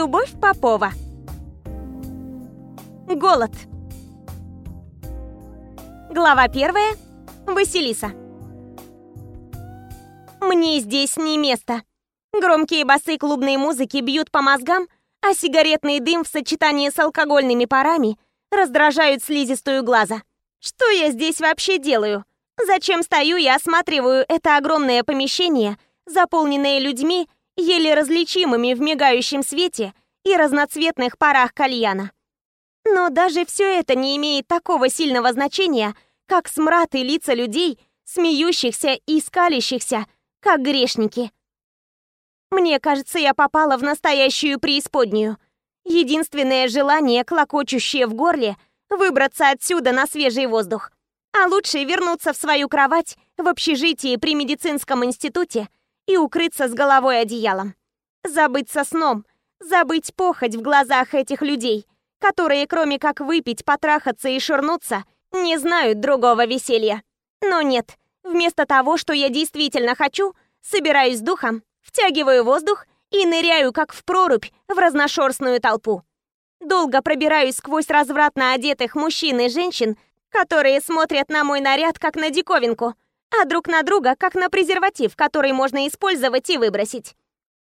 Любовь Попова. Голод. Глава первая. Василиса. Мне здесь не место. Громкие басы клубной музыки бьют по мозгам, а сигаретный дым в сочетании с алкогольными парами раздражают слизистую глаза. Что я здесь вообще делаю? Зачем стою и осматриваю это огромное помещение, заполненное людьми, еле различимыми в мигающем свете и разноцветных парах кальяна? Но даже все это не имеет такого сильного значения, как смрад и лица людей, смеющихся и скалящихся, как грешники. Мне кажется, я попала в настоящую преисподнюю. Единственное желание, клокочущее в горле, выбраться отсюда на свежий воздух. А лучше вернуться в свою кровать в общежитии при медицинском институте и укрыться с головой одеялом. Забыться сном, забыть похоть в глазах этих людей, которые, кроме как выпить, потрахаться и шурнуться, не знают другого веселья. Но нет, вместо того, что я действительно хочу, собираюсь духом, втягиваю воздух и ныряю, как в прорубь, в разношерстную толпу. Долго пробираюсь сквозь развратно одетых мужчин и женщин, которые смотрят на мой наряд как на диковинку, а друг на друга как на презерватив, который можно использовать и выбросить.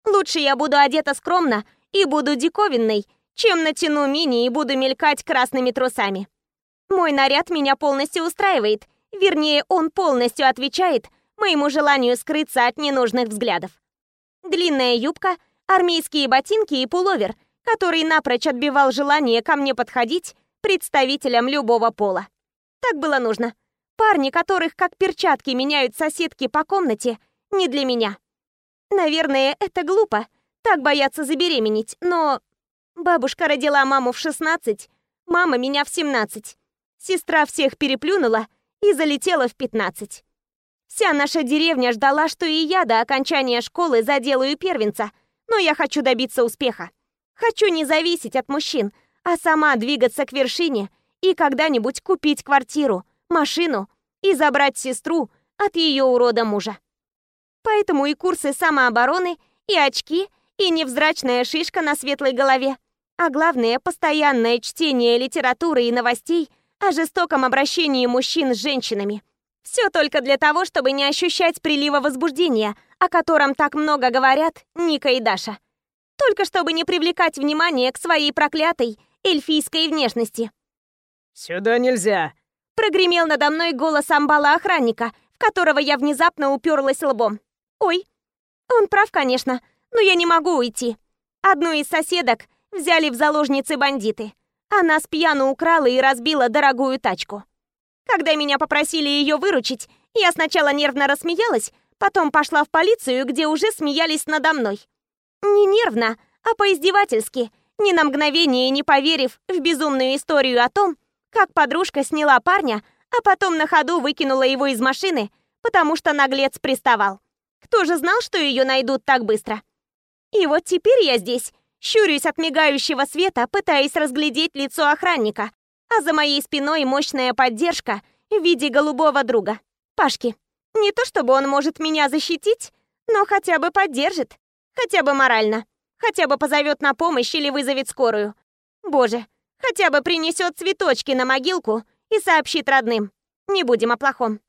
Лучше я буду одета скромно и буду диковинной, чем натяну мини и буду мелькать красными трусами. Мой наряд меня полностью устраивает, вернее, он полностью отвечает моему желанию скрыться от ненужных взглядов. Длинная юбка, армейские ботинки и пуловер, который напрочь отбивал желание ко мне подходить представителям любого пола. Так было нужно. Парни, которых как перчатки меняют соседки по комнате, не для меня. Наверное, это глупо, так бояться забеременеть, но... Бабушка родила маму в 16, мама меня в 17. Сестра всех переплюнула и залетела в 15. Вся наша деревня ждала, что и я до окончания школы заделаю первенца, но я хочу добиться успеха. Хочу не зависеть от мужчин, а сама двигаться к вершине – и когда-нибудь купить квартиру, машину и забрать сестру от ее урода мужа. Поэтому и курсы самообороны, и очки, и невзрачная шишка на светлой голове, а главное, постоянное чтение литературы и новостей о жестоком обращении мужчин с женщинами. Все только для того, чтобы не ощущать прилива возбуждения, о котором так много говорят Ника и Даша. Только чтобы не привлекать внимание к своей проклятой эльфийской внешности. «Сюда нельзя!» Прогремел надо мной голос амбала-охранника, в которого я внезапно уперлась лбом. «Ой, он прав, конечно, но я не могу уйти. Одну из соседок взяли в заложницы бандиты. Она с пьяну украла и разбила дорогую тачку. Когда меня попросили ее выручить, я сначала нервно рассмеялась, потом пошла в полицию, где уже смеялись надо мной. Не нервно, а поиздевательски, ни на мгновение не поверив в безумную историю о том, как подружка сняла парня, а потом на ходу выкинула его из машины, потому что наглец приставал. Кто же знал, что ее найдут так быстро? И вот теперь я здесь, щурюсь от мигающего света, пытаясь разглядеть лицо охранника, а за моей спиной мощная поддержка в виде голубого друга, Пашки. Не то чтобы он может меня защитить, но хотя бы поддержит, хотя бы морально, хотя бы позовет на помощь или вызовет скорую. Боже, Хотя бы принесет цветочки на могилку и сообщит родным. Не будем о плохом.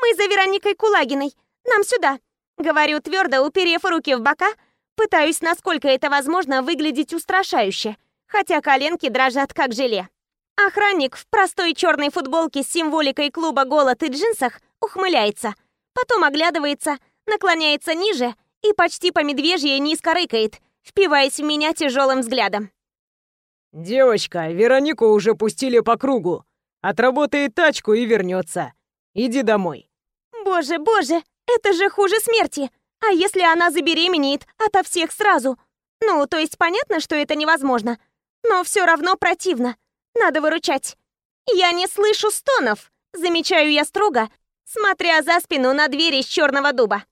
Мы за Вероникой Кулагиной. Нам сюда. Говорю твердо, уперев руки в бока, пытаюсь, насколько это возможно, выглядеть устрашающе, хотя коленки дрожат как желе. Охранник в простой черной футболке с символикой клуба «Голод» и джинсах ухмыляется, потом оглядывается, наклоняется ниже и почти по медвежье низко рыкает, впиваясь в меня тяжелым взглядом. «Девочка, Веронику уже пустили по кругу. Отработает тачку и вернется. Иди домой». «Боже, боже, это же хуже смерти. А если она забеременеет ото всех сразу? Ну, то есть понятно, что это невозможно. Но все равно противно. Надо выручать. Я не слышу стонов, замечаю я строго, смотря за спину на двери из черного дуба.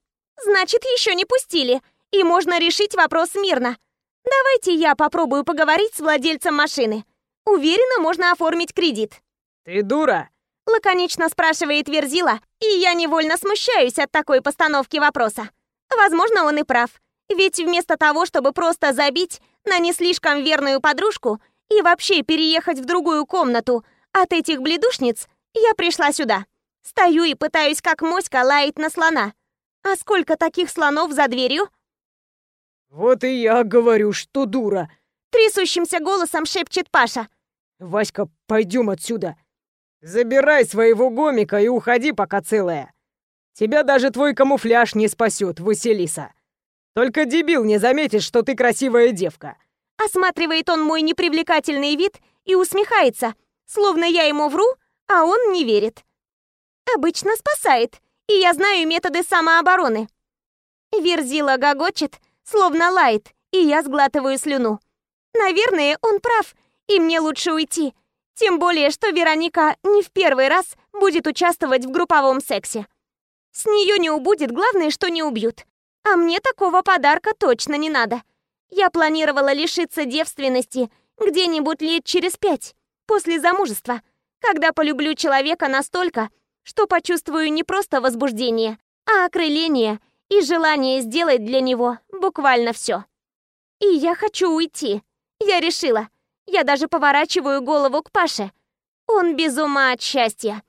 Значит, еще не пустили, и можно решить вопрос мирно. Давайте я попробую поговорить с владельцем машины. Уверена, можно оформить кредит. Ты дура? Лаконично спрашивает Верзила, и я невольно смущаюсь от такой постановки вопроса. Возможно, он и прав. Ведь вместо того, чтобы просто забить на не слишком верную подружку и вообще переехать в другую комнату от этих бледушниц, я пришла сюда. Стою и пытаюсь как моська лаять на слона. А сколько таких слонов за дверью? Вот и я говорю, что дура. Трясущимся голосом шепчет Паша. Васька, пойдем отсюда. Забирай своего гомика и уходи, пока целая. Тебя даже твой камуфляж не спасет, Василиса. Только дебил не заметит, что ты красивая девка. Осматривает он мой непривлекательный вид и усмехается, словно я ему вру, а он не верит. Обычно спасает, и я знаю методы самообороны. Верзила гогочет, словно лает, и я сглатываю слюну. Наверное, он прав, и мне лучше уйти. Тем более, что Вероника не в первый раз будет участвовать в групповом сексе. С нее не убудет, главное, что не убьют. А мне такого подарка точно не надо. Я планировала лишиться девственности где-нибудь лет через пять, после замужества, когда полюблю человека настолько, что почувствую не просто возбуждение, а окрыление и желание сделать для него буквально все. И я хочу уйти. Я решила. Я даже поворачиваю голову к Паше. Он без ума от счастья.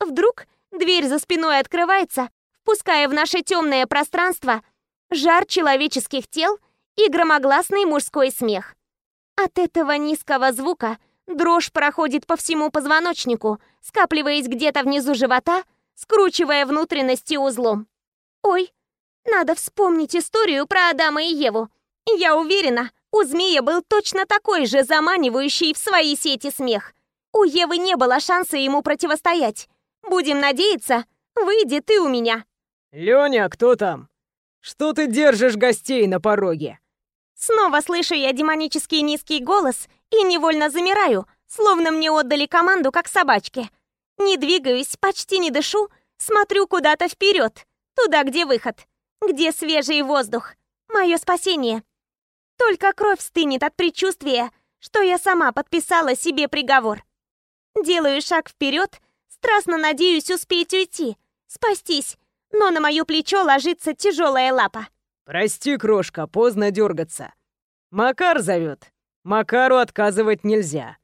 Вдруг дверь за спиной открывается, впуская в наше темное пространство жар человеческих тел и громогласный мужской смех. От этого низкого звука дрожь проходит по всему позвоночнику, скапливаясь где-то внизу живота, скручивая внутренности узлом. Ой, надо вспомнить историю про Адама и Еву. Я уверена, у змея был точно такой же заманивающий в свои сети смех. У Евы не было шанса ему противостоять. Будем надеяться, выйдет и у меня. Лёня, кто там? Что ты держишь гостей на пороге? Снова слышу я демонический низкий голос и невольно замираю, словно мне отдали команду, как собачке. Не двигаюсь, почти не дышу, смотрю куда-то вперед, туда, где выход, где свежий воздух, мое спасение. Только кровь стынет от предчувствия, что я сама подписала себе приговор. Делаю шаг вперед, страстно надеюсь успеть уйти, спастись, но на мое плечо ложится тяжелая лапа. «Прости, крошка, поздно дергаться. Макар зовет. Макару отказывать нельзя».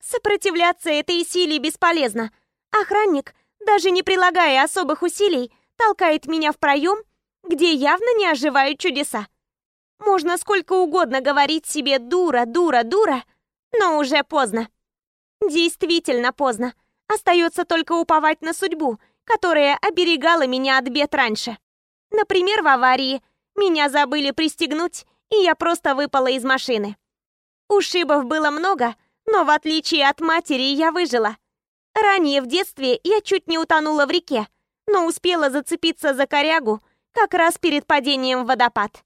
Сопротивляться этой силе бесполезно. Охранник, даже не прилагая особых усилий, толкает меня в проем, где явно не оживают чудеса. Можно сколько угодно говорить себе «дура, дура, дура», но уже поздно. Действительно поздно. Остается только уповать на судьбу, которая оберегала меня от бед раньше. Например, в аварии – меня забыли пристегнуть, и я просто выпала из машины. Ушибов было много, но в отличие от матери я выжила. Ранее в детстве я чуть не утонула в реке, но успела зацепиться за корягу как раз перед падением в водопад.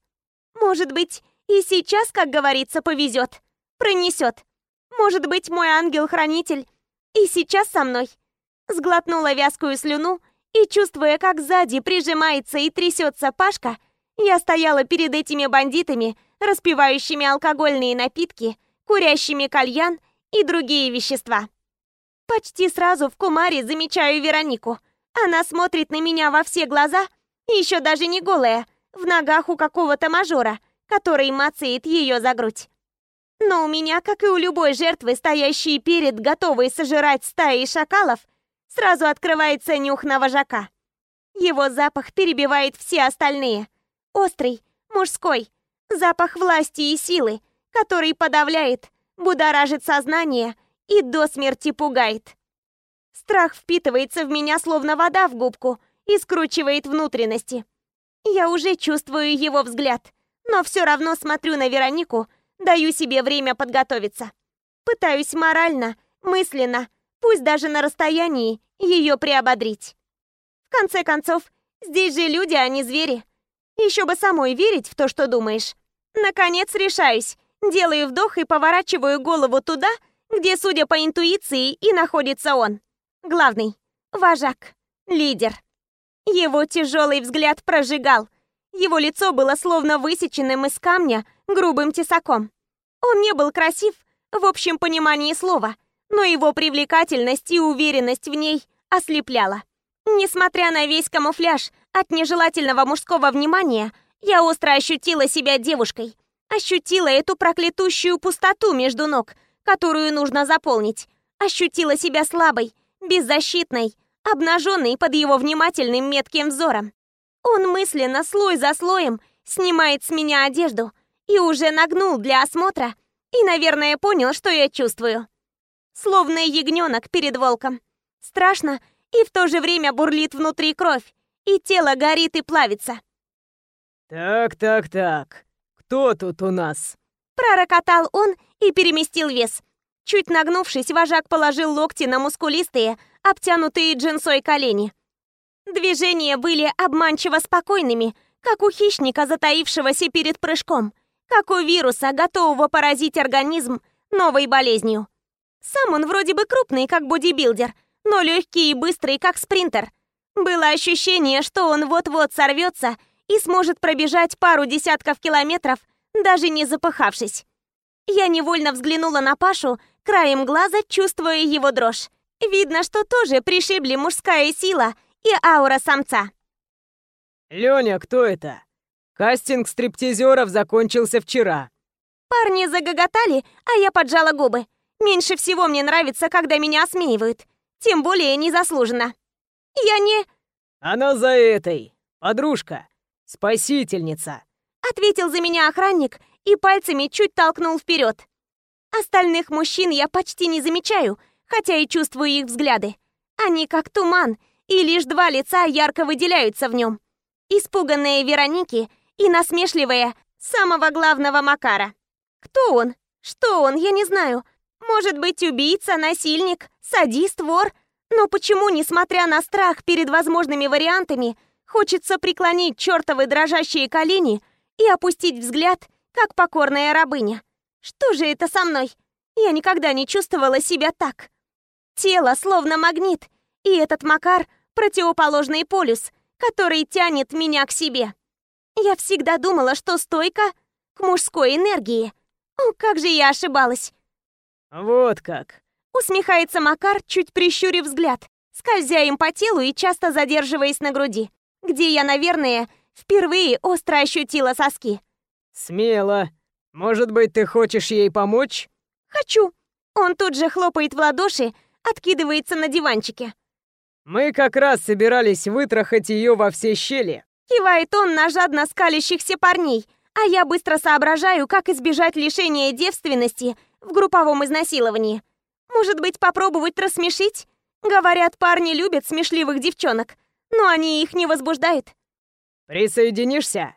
Может быть, и сейчас, как говорится, повезет, пронесет. Может быть, мой ангел-хранитель и сейчас со мной. Сглотнула вязкую слюну и, чувствуя, как сзади прижимается и трясется Пашка, я стояла перед этими бандитами, распивающими алкогольные напитки, курящими кальян и другие вещества. Почти сразу в Кумаре замечаю Веронику. Она смотрит на меня во все глаза, еще даже не голая, в ногах у какого-то мажора, который мацает ее за грудь. Но у меня, как и у любой жертвы, стоящей перед, готовой сожрать стаи шакалов, сразу открывается нюх на вожака. Его запах перебивает все остальные. Острый, мужской, запах власти и силы, который подавляет, будоражит сознание и до смерти пугает. Страх впитывается в меня, словно вода в губку, и скручивает внутренности. Я уже чувствую его взгляд, но все равно смотрю на Веронику, даю себе время подготовиться. Пытаюсь морально, мысленно, пусть даже на расстоянии, ее приободрить. В конце концов, здесь же люди, а не звери. Еще бы самой верить в то, что думаешь. Наконец решаюсь. Делаю вдох и поворачиваю голову туда, где, судя по интуиции, и находится он. Главный. Вожак. Лидер. Его тяжелый взгляд прожигал. Его лицо было словно высеченным из камня грубым тесаком. Он не был красив в общем понимании слова, но его привлекательность и уверенность в ней ослепляла. Несмотря на весь камуфляж от нежелательного мужского внимания, я остро ощутила себя девушкой, Ощутила эту проклятущую пустоту между ног, которую нужно заполнить. Ощутила себя слабой, беззащитной, обнаженной под его внимательным метким взором. Он мысленно, слой за слоем, снимает с меня одежду и уже нагнул для осмотра и, наверное, понял, что я чувствую. Словно ягненок перед волком. Страшно, и в то же время бурлит внутри кровь, и тело горит и плавится. «Так, так, так. Кто тут у нас?» Пророкотал он и переместил вес. Чуть нагнувшись, вожак положил локти на мускулистые, обтянутые джинсой колени. Движения были обманчиво спокойными, как у хищника, затаившегося перед прыжком, как у вируса, готового поразить организм новой болезнью. Сам он вроде бы крупный, как бодибилдер, но легкий и быстрый, как спринтер. Было ощущение, что он вот-вот сорвется и сможет пробежать пару десятков километров, даже не запыхавшись. Я невольно взглянула на Пашу, краем глаза чувствуя его дрожь. Видно, что тоже пришибли мужская сила и аура самца. «Лёня, кто это? Кастинг стриптизеров закончился вчера». Парни загоготали, а я поджала губы. Меньше всего мне нравится, когда меня осмеивают. Тем более незаслуженно. Я не... «Она за этой, подружка, спасительница», ответил за меня охранник и пальцами чуть толкнул вперед. Остальных мужчин я почти не замечаю, хотя и чувствую их взгляды. Они как туман, и лишь два лица ярко выделяются в нем. Испуганные Вероники и насмешливая самого главного Макара. Кто он? Что он? Я не знаю. Может быть, убийца, насильник, садист, вор? Но почему, несмотря на страх перед возможными вариантами, хочется преклонить чертовы дрожащие колени и опустить взгляд, как покорная рабыня? Что же это со мной? Я никогда не чувствовала себя так. Тело словно магнит, и этот Макар — противоположный полюс, который тянет меня к себе. Я всегда думала, что стойка к мужской энергии. О, как же я ошибалась. «Вот как!» Усмехается Макар, чуть прищурив взгляд, скользя им по телу и часто задерживаясь на груди, где я, наверное, впервые остро ощутила соски. «Смело. Может быть, ты хочешь ей помочь?» «Хочу». Он тут же хлопает в ладоши, откидывается на диванчике. «Мы как раз собирались вытрахать ее во все щели». Кивает он на жадно скалящихся парней, а я быстро соображаю, как избежать лишения девственности в групповом изнасиловании. Может быть, попробовать рассмешить? Говорят, парни любят смешливых девчонок, но они их не возбуждают. «Присоединишься?»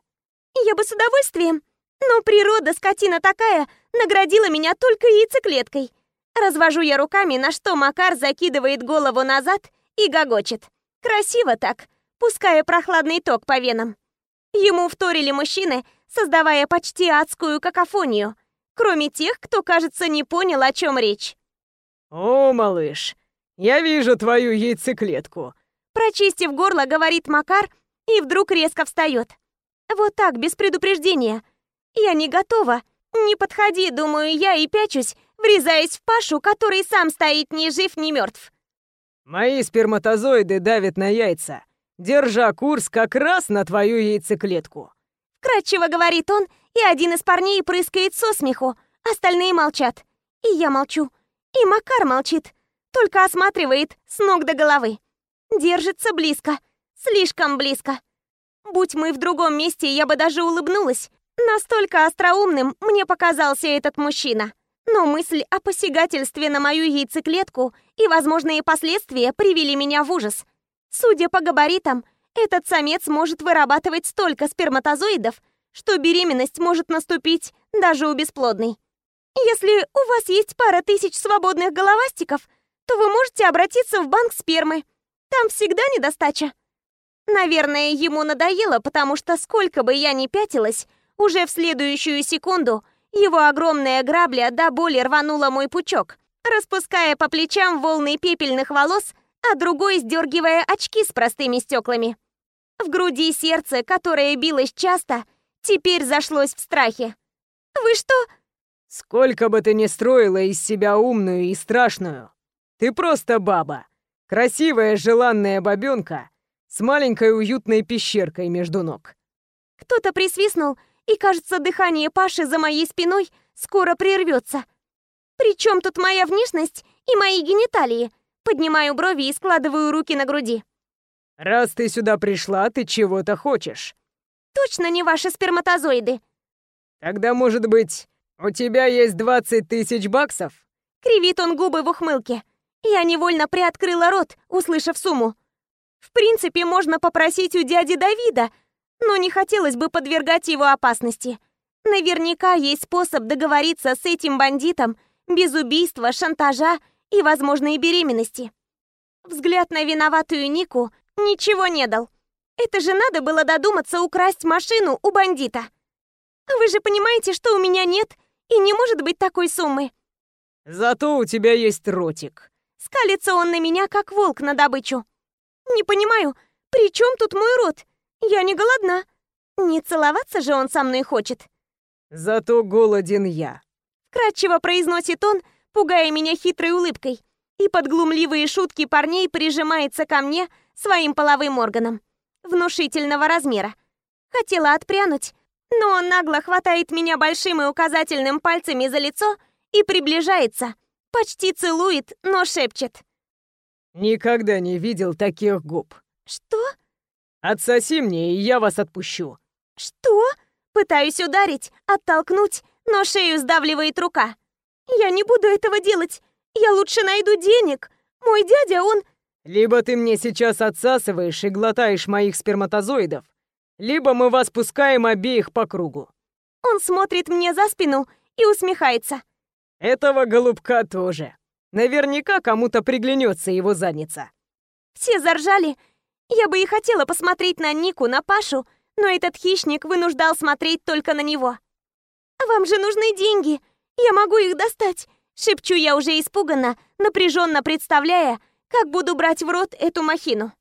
Я бы с удовольствием, но природа, скотина такая, наградила меня только яйцеклеткой. Развожу я руками, на что Макар закидывает голову назад и гогочет. Красиво так, пуская прохладный ток по венам. Ему вторили мужчины, создавая почти адскую какофонию, кроме тех, кто, кажется, не понял, о чем речь. «О, малыш, я вижу твою яйцеклетку», Прочистив горло, говорит Макар и вдруг резко встает. Вот так, без предупреждения. Я не готова. Не подходи, думаю я, и пячусь, врезаясь в Пашу, который сам стоит ни жив, ни мертв. Мои сперматозоиды давят на яйца, держа курс как раз на твою яйцеклетку. Кратчево говорит он, и один из парней прыскает со смеху, остальные молчат. И я молчу. И Макар молчит, только осматривает с ног до головы. Держится близко, слишком близко. Будь мы в другом месте, я бы даже улыбнулась. Настолько остроумным мне показался этот мужчина. Но мысль о посягательстве на мою яйцеклетку и возможные последствия привели меня в ужас. Судя по габаритам, этот самец может вырабатывать столько сперматозоидов, что беременность может наступить даже у бесплодной. Если у вас есть пара тысяч свободных головастиков, то вы можете обратиться в банк спермы. Там всегда недостача. Наверное, ему надоело, потому что сколько бы я ни пятилась, уже в следующую секунду его огромная грабля до боли рванула мой пучок, распуская по плечам волны пепельных волос, а другой сдергивая очки с простыми стеклами. В груди сердце, которое билось часто, теперь зашлось в страхе. «Вы что?» «Сколько бы ты ни строила из себя умную и страшную, ты просто баба. Красивая, желанная бабёнка с маленькой уютной пещеркой между ног». Кто-то присвистнул, и, кажется, дыхание Паши за моей спиной скоро прервется. Причем тут моя внешность и мои гениталии? Поднимаю брови и складываю руки на груди. «Раз ты сюда пришла, ты чего-то хочешь». «Точно не ваши сперматозоиды». «Тогда, может быть, у тебя есть 20 тысяч баксов?» Кривит он губы в ухмылке. Я невольно приоткрыла рот, услышав сумму. В принципе, можно попросить у дяди Давида, но не хотелось бы подвергать его опасности. Наверняка есть способ договориться с этим бандитом без убийства, шантажа и возможной беременности. Взгляд на виноватую Нику ничего не дал. Это же надо было додуматься украсть машину у бандита. Вы же понимаете, что у меня нет и не может быть такой суммы. Зато у тебя есть ротик. Скалится он на меня, как волк на добычу. Не понимаю, при чем тут мой рот? Я не голодна. Не целоваться же он со мной хочет. Зато голоден я. Кратчево произносит он, пугая меня хитрой улыбкой. И под глумливые шутки парней прижимается ко мне своим половым органом. Внушительного размера. Хотела отпрянуть, но он нагло хватает меня большим и указательным пальцами за лицо и приближается. Почти целует, но шепчет. Никогда не видел таких губ. Что? Отсоси мне, и я вас отпущу. Что? Пытаюсь ударить, оттолкнуть, но шею сдавливает рука. Я не буду этого делать. Я лучше найду денег. Мой дядя, он... Либо ты мне сейчас отсасываешь и глотаешь моих сперматозоидов, либо мы вас пускаем обеих по кругу. Он смотрит мне за спину и усмехается. Этого голубка тоже. Наверняка кому-то приглянется его задница. Все заржали. Я бы и хотела посмотреть на Нику, на Пашу, но этот хищник вынуждал смотреть только на него. «Вам же нужны деньги. Я могу их достать», — шепчу я уже испуганно, напряженно представляя, как буду брать в рот эту махину.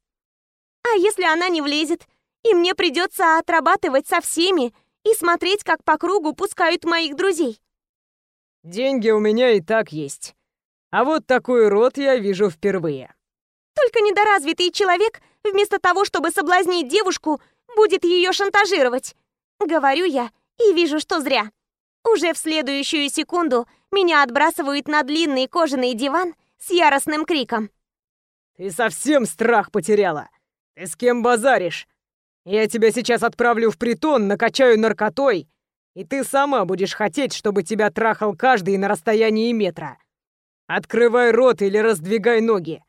А если она не влезет, и мне придется отрабатывать со всеми и смотреть, как по кругу пускают моих друзей? Деньги у меня и так есть. А вот такой рот я вижу впервые. Только недоразвитый человек, вместо того, чтобы соблазнить девушку, будет ее шантажировать. Говорю я и вижу, что зря. Уже в следующую секунду меня отбрасывают на длинный кожаный диван с яростным криком. «Ты совсем страх потеряла! Ты с кем базаришь? Я тебя сейчас отправлю в притон, накачаю наркотой, и ты сама будешь хотеть, чтобы тебя трахал каждый на расстоянии метра. Открывай рот или раздвигай ноги.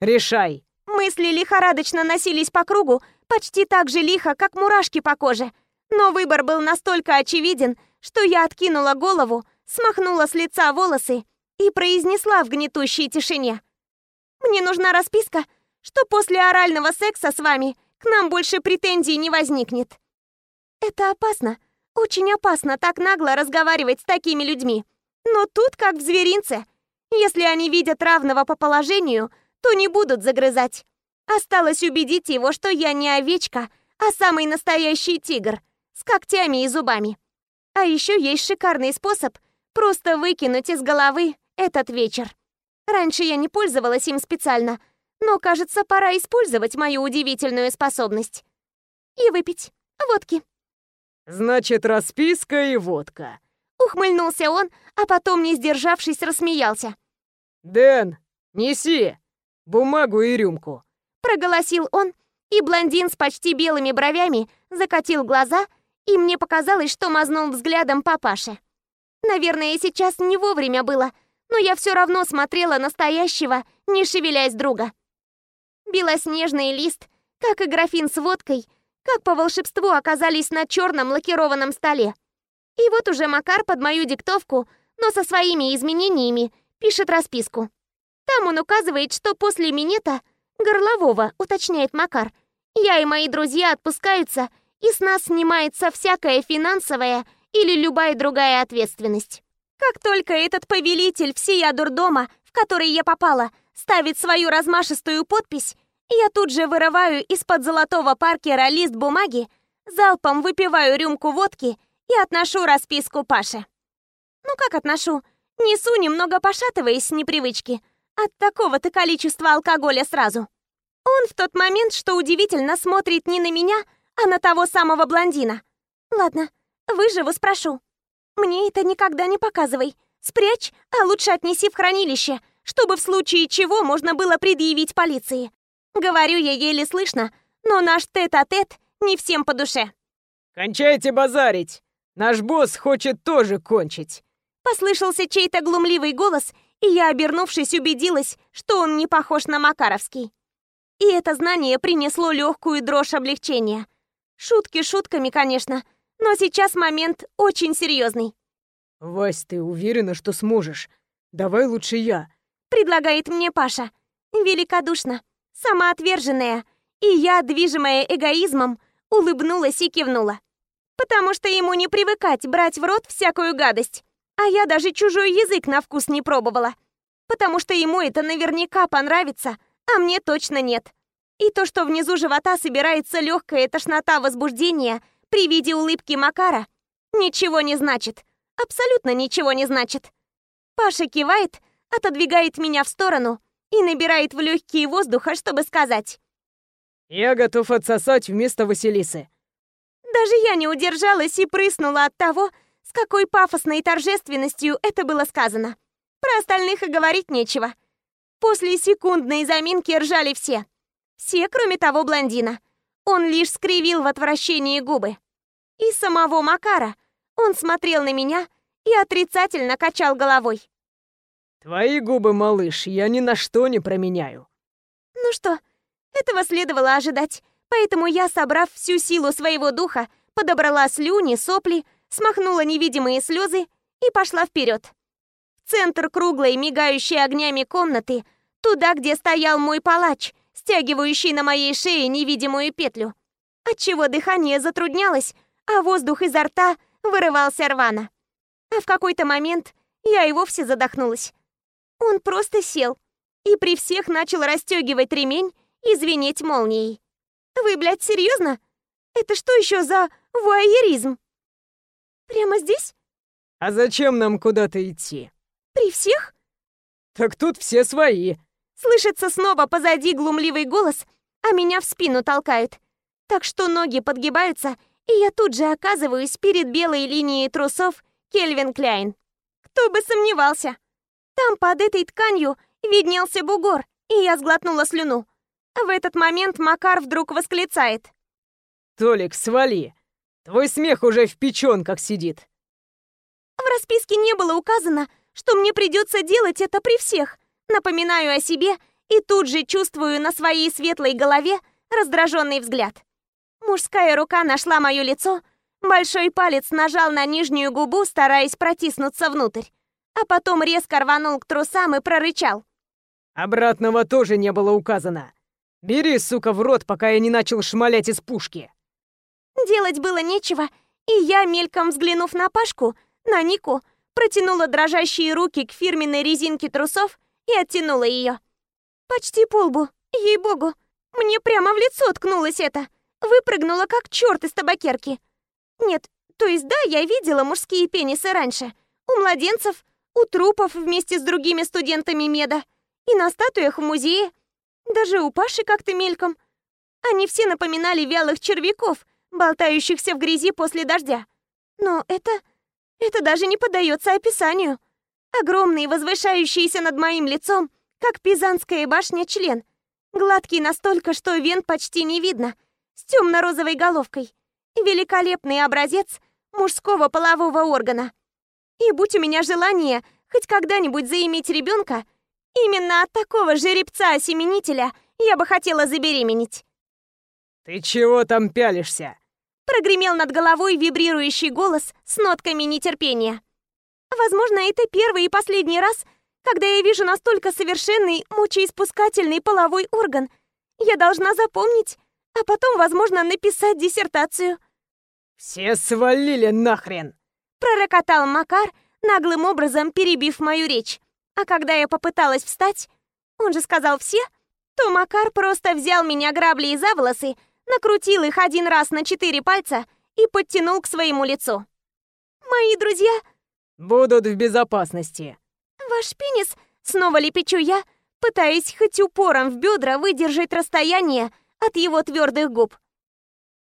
Решай!» Мысли лихорадочно носились по кругу, почти так же лихо, как мурашки по коже. Но выбор был настолько очевиден, что я откинула голову, смахнула с лица волосы и произнесла в гнетущей тишине. «Мне нужна расписка, что после орального секса с вами к нам больше претензий не возникнет». Это опасно, очень опасно так нагло разговаривать с такими людьми. Но тут как в зверинце. Если они видят равного по положению, то не будут загрызать. Осталось убедить его, что я не овечка, а самый настоящий тигр с когтями и зубами. А еще есть шикарный способ просто выкинуть из головы этот вечер. Раньше я не пользовалась им специально, но, кажется, пора использовать мою удивительную способность. И выпить водки. «Значит, расписка и водка», — ухмыльнулся он, а потом, не сдержавшись, рассмеялся. «Дэн, неси бумагу и рюмку», — проголосил он, и блондин с почти белыми бровями закатил глаза и мне показалось, что мазнул взглядом папаше. Наверное, сейчас не вовремя было, но я все равно смотрела настоящего, не шевелясь друга. Белоснежный лист, как и графин с водкой, как по волшебству оказались на черном лакированном столе. И вот уже Макар под мою диктовку, но со своими изменениями, пишет расписку. Там он указывает, что после минета, горлового, уточняет Макар, я и мои друзья отпускаются и с нас снимается всякая финансовая или любая другая ответственность. Как только этот повелитель всея дурдома, в который я попала, ставит свою размашистую подпись, я тут же вырываю из-под золотого паркера лист бумаги, залпом выпиваю рюмку водки и отношу расписку Паше. Ну как отношу? Несу, немного пошатываясь с непривычки. От такого-то количества алкоголя сразу. Он в тот момент, что удивительно, смотрит не на меня, а на того самого блондина. Ладно, Выживу, спрошу. Мне это никогда не показывай. Спрячь, а лучше отнеси в хранилище, чтобы в случае чего можно было предъявить полиции. Говорю я еле слышно, но наш тет-а-тет не всем по душе. «Кончайте базарить! Наш босс хочет тоже кончить!» Послышался чей-то глумливый голос, и я, обернувшись, убедилась, что он не похож на Макаровский. И это знание принесло легкую дрожь облегчения. Шутки шутками, конечно, но сейчас момент очень серьезный. «Вась, ты уверена, что сможешь? Давай лучше я», — предлагает мне Паша. Великодушно, самоотверженная, и я, движимая эгоизмом, улыбнулась и кивнула. Потому что ему не привыкать брать в рот всякую гадость. А я даже чужой язык на вкус не пробовала. Потому что ему это наверняка понравится, а мне точно нет. И то, что внизу живота собирается легкая тошнота возбуждения при виде улыбки Макара, ничего не значит. Абсолютно ничего не значит. Паша кивает, отодвигает меня в сторону и набирает в легкие воздуха, чтобы сказать. «Я готов отсосать вместо Василисы». Даже я не удержалась и прыснула от того, с какой пафосной торжественностью это было сказано. Про остальных и говорить нечего. После секундной заминки ржали все. Все, кроме того блондина. Он лишь скривил в отвращении губы. И самого Макара. Он смотрел на меня и отрицательно качал головой. «Твои губы, малыш, я ни на что не променяю». Ну что, этого следовало ожидать. Поэтому я, собрав всю силу своего духа, подобрала слюни, сопли, смахнула невидимые слезы и пошла вперед. Центр круглой, мигающей огнями комнаты Туда, где стоял мой палач, стягивающий на моей шее невидимую петлю. Отчего дыхание затруднялось, а воздух изо рта вырывался рвано. А в какой-то момент я и вовсе задохнулась. Он просто сел и при всех начал расстегивать ремень и звенеть молнией. «Вы, блядь, серьезно? Это что еще за вуайеризм?» «Прямо здесь?» «А зачем нам куда-то идти?» «При всех?» «Так тут все свои», Слышится снова позади глумливый голос, а меня в спину толкают. Так что ноги подгибаются, и я тут же оказываюсь перед белой линией трусов Кельвин Кляйн. Кто бы сомневался. Там под этой тканью виднелся бугор, и я сглотнула слюну. В этот момент Макар вдруг восклицает. «Толик, свали! Твой смех уже в печенках сидит!» В расписке не было указано, что мне придется делать это при всех, Напоминаю о себе и тут же чувствую на своей светлой голове раздраженный взгляд. Мужская рука нашла мое лицо, большой палец нажал на нижнюю губу, стараясь протиснуться внутрь, а потом резко рванул к трусам и прорычал. «Обратного тоже не было указано. Бери, сука, в рот, пока я не начал шмалять из пушки». Делать было нечего, и я, мельком взглянув на Пашку, на Нику, протянула дрожащие руки к фирменной резинке трусов и оттянула ее. Почти полбу, ей-богу. Мне прямо в лицо ткнулось это. Выпрыгнула как черт из табакерки. Нет, то есть да, я видела мужские пенисы раньше. У младенцев, у трупов вместе с другими студентами меда. И на статуях в музее. Даже у Паши как-то мельком. Они все напоминали вялых червяков, болтающихся в грязи после дождя. Но это... это даже не поддается описанию. Огромный, возвышающийся над моим лицом, как пизанская башня член. Гладкий настолько, что вен почти не видно, с темно-розовой головкой. Великолепный образец мужского полового органа. И будь у меня желание хоть когда-нибудь заиметь ребенка, именно от такого жеребца-осеменителя я бы хотела забеременеть. «Ты чего там пялишься?» Прогремел над головой вибрирующий голос с нотками нетерпения. Возможно, это первый и последний раз, когда я вижу настолько совершенный мочеиспускательный половой орган. Я должна запомнить, а потом, возможно, написать диссертацию. «Все свалили нахрен!» Пророкотал Макар, наглым образом перебив мою речь. А когда я попыталась встать, он же сказал «все», то Макар просто взял меня грабли за волосы, накрутил их один раз на четыре пальца и подтянул к своему лицу. Мои друзья Будут в безопасности. Ваш пенис, снова лепечу я, пытаясь хоть упором в бедра выдержать расстояние от его твердых губ.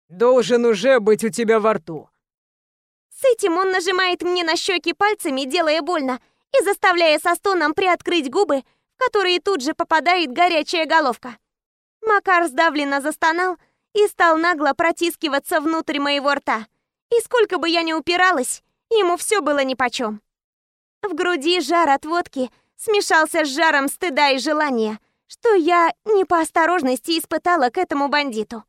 Должен уже быть у тебя во рту. С этим он нажимает мне на щеки пальцами, делая больно, и заставляя со стоном приоткрыть губы, в которые тут же попадает горячая головка. Макар сдавленно застонал и стал нагло протискиваться внутрь моего рта. И сколько бы я ни упиралась, ему все было нипочем. В груди жар от водки смешался с жаром стыда и желания, что я не по осторожности испытала к этому бандиту.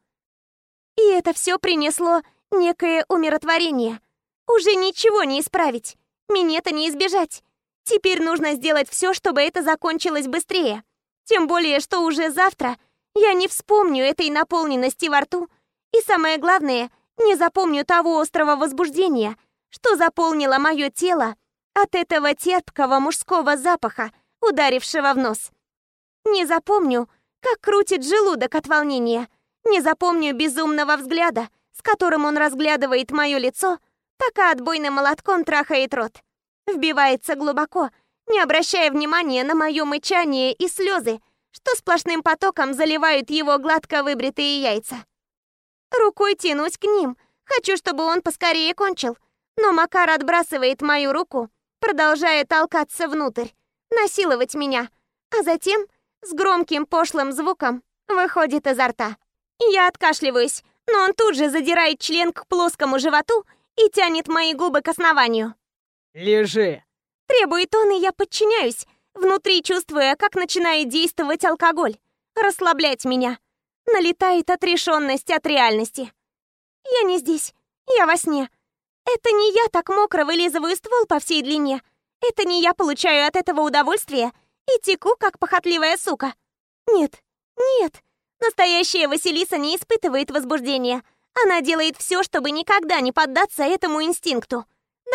И это все принесло некое умиротворение. Уже ничего не исправить, минета не избежать. Теперь нужно сделать все, чтобы это закончилось быстрее. Тем более, что уже завтра я не вспомню этой наполненности во рту. И самое главное, не запомню того острого возбуждения, что заполнило мое тело от этого терпкого мужского запаха, ударившего в нос. Не запомню, как крутит желудок от волнения. Не запомню безумного взгляда, с которым он разглядывает мое лицо, пока отбойным молотком трахает рот. Вбивается глубоко, не обращая внимания на мое мычание и слезы, что сплошным потоком заливают его гладко выбритые яйца. Рукой тянусь к ним, хочу, чтобы он поскорее кончил, но Макар отбрасывает мою руку, продолжая толкаться внутрь, насиловать меня, а затем с громким пошлым звуком выходит изо рта. Я откашливаюсь, но он тут же задирает член к плоскому животу и тянет мои губы к основанию. «Лежи!» Требует он, и я подчиняюсь, внутри чувствуя, как начинает действовать алкоголь, расслаблять меня. Налетает отрешенность от реальности. Я не здесь, я во сне. Это не я так мокро вылизываю ствол по всей длине. Это не я получаю от этого удовольствие и теку, как похотливая сука. Нет, нет, настоящая Василиса не испытывает возбуждения. Она делает все, чтобы никогда не поддаться этому инстинкту.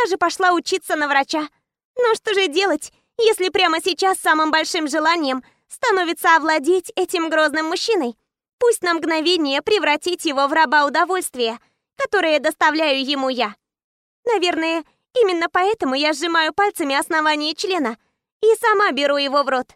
Даже пошла учиться на врача. Но что же делать, если прямо сейчас самым большим желанием становится овладеть этим грозным мужчиной? Пусть на мгновение превратить его в раба удовольствия, которое доставляю ему я. Наверное, именно поэтому я сжимаю пальцами основание члена и сама беру его в рот.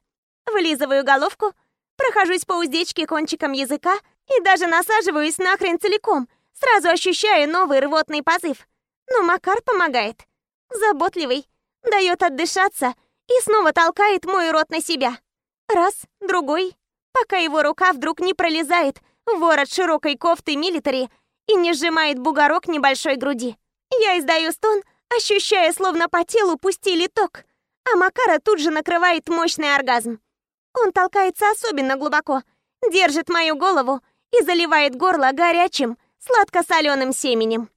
Вылизываю головку, прохожусь по уздечке кончиком языка и даже насаживаюсь нахрен целиком, сразу ощущаю новый рвотный позыв. Но Макар помогает. Заботливый, дает отдышаться и снова толкает мой рот на себя. Раз, другой, пока его рука вдруг не пролезает в ворот широкой кофты милитари и не сжимает бугорок небольшой груди. Я издаю стон, ощущая, словно по телу пустили ток, а Макара тут же накрывает мощный оргазм. Он толкается особенно глубоко, держит мою голову и заливает горло горячим, сладко-соленым семенем.